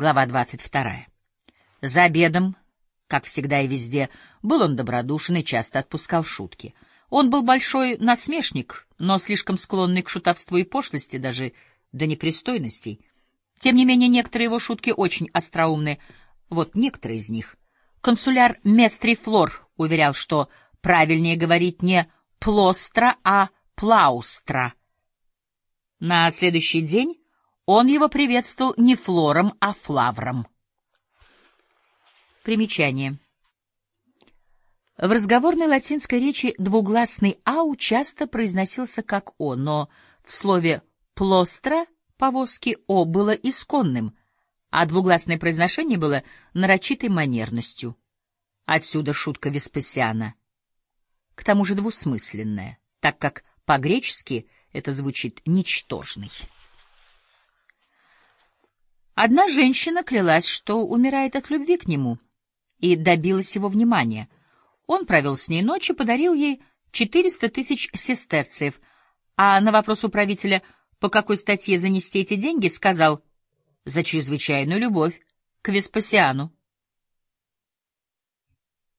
Глава 22. За обедом, как всегда и везде, был он добродушен и часто отпускал шутки. Он был большой насмешник, но слишком склонный к шутовству и пошлости, даже до непристойностей. Тем не менее, некоторые его шутки очень остроумны. Вот некоторые из них. Консуляр Местри Флор уверял, что правильнее говорить не «плостра», а «плаустра». На следующий день он его приветствовал не флором, а флавром. Примечание. В разговорной латинской речи двугласный «ау» часто произносился как «о», но в слове «плостра» повозки «о» было исконным, а двугласное произношение было нарочитой манерностью. Отсюда шутка Веспасиана. К тому же двусмысленная, так как по-гречески это звучит «ничтожный». Одна женщина клялась, что умирает от любви к нему, и добилась его внимания. Он провел с ней ночь и подарил ей 400 тысяч сестерциев, а на вопрос управителя, по какой статье занести эти деньги, сказал «За чрезвычайную любовь к Веспасиану».